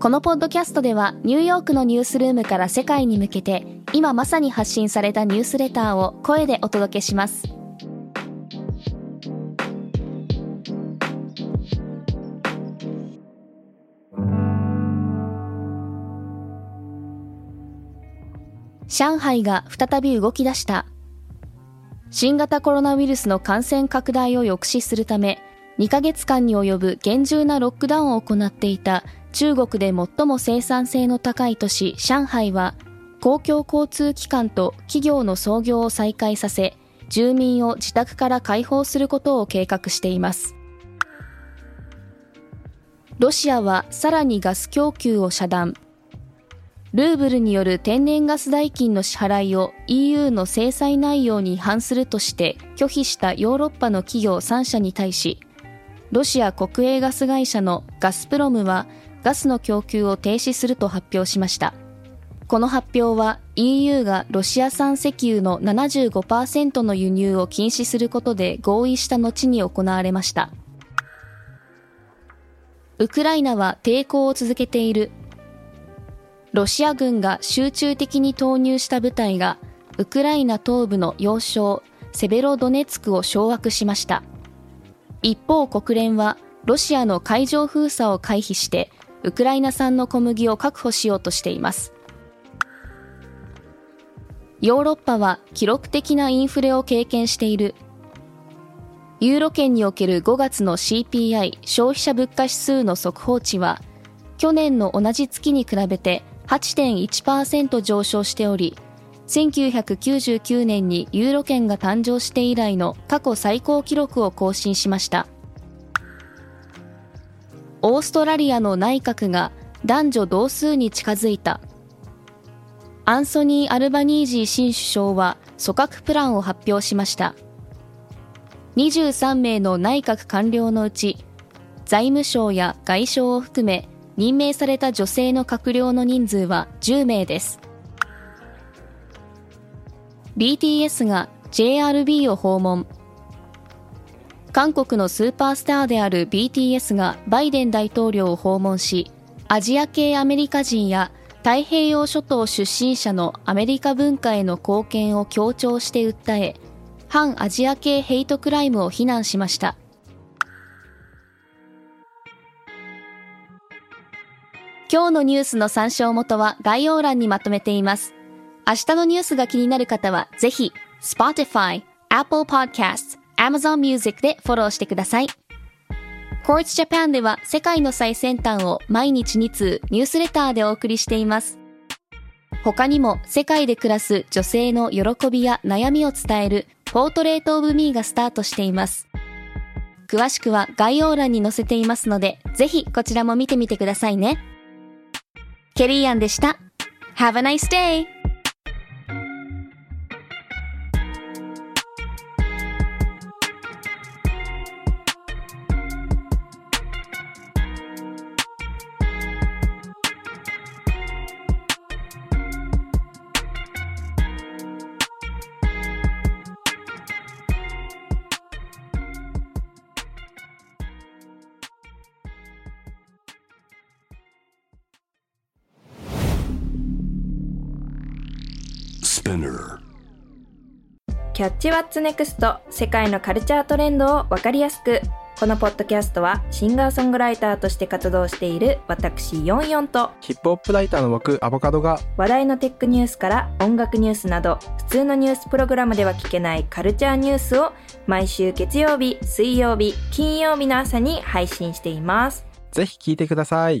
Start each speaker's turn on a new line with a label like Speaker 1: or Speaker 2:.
Speaker 1: このポッドキャストではニューヨークのニュースルームから世界に向けて今まさに発信されたニュースレターを声でお届けします。上海が再び動き出した。新型コロナウイルスの感染拡大を抑止するため2ヶ月間に及ぶ厳重なロックダウンを行っていた中国で最も生産性の高い都市上海は公共交通機関と企業の操業を再開させ住民を自宅から解放することを計画しています。ロシアはさらにガス供給を遮断。ルーブルによる天然ガス代金の支払いを EU の制裁内容に違反するとして拒否したヨーロッパの企業3社に対しロシア国営ガス会社のガスプロムはガスの供給を停止すると発表しました。この発表は EU がロシア産石油の75%の輸入を禁止することで合意した後に行われました。ウクライナは抵抗を続けている。ロシア軍が集中的に投入した部隊がウクライナ東部の要衝セベロドネツクを掌握しました。一方国連はロシアの海上封鎖を回避してウクライナ産の小麦を確保しようとしています。ヨーロッパは記録的なインフレを経験している。ユーロ圏における5月の CPI 消費者物価指数の速報値は去年の同じ月に比べて8.1%上昇しており1999年にユーロ圏が誕生して以来の過去最高記録を更新しました。オーストラリアの内閣が男女同数に近づいた。アンソニー・アルバニージー新首相は組閣プランを発表しました。23名の内閣官僚のうち財務省や外相を含め任命された女性の閣僚の人数は10名です。BTS が JRB を訪問韓国のスーパースターである BTS がバイデン大統領を訪問しアジア系アメリカ人や太平洋諸島出身者のアメリカ文化への貢献を強調して訴え反アジア系ヘイトクライムを非難しました今日のニュースの参照元は概要欄にまとめています。明日のニュースが気になる方は、ぜひ、Spotify、Apple Podcasts、Amazon Music でフォローしてください。Quartz Japan では世界の最先端を毎日2通ニュースレターでお送りしています。他にも世界で暮らす女性の喜びや悩みを伝えるポートレートオブミーがスタートしています。詳しくは概要欄に載せていますので、ぜひこちらも見てみてくださいね。ケリーアンでした。Have a nice day!
Speaker 2: Spinner. キャッチワッツネクスト世界のカルチャートレンドをわかりやすく。
Speaker 3: このポッドキャストはシンガーソングライターとして活動している私ヨンヨンと。
Speaker 4: ヒップホップライターの僕アボカドが
Speaker 3: 話題のテックニュースから音楽ニュースなど普通のニュースプログラムでは聞けないカルチャーニュースを毎週月曜日、水曜日、金曜日の朝に配信しています。
Speaker 4: ぜひ聞いてください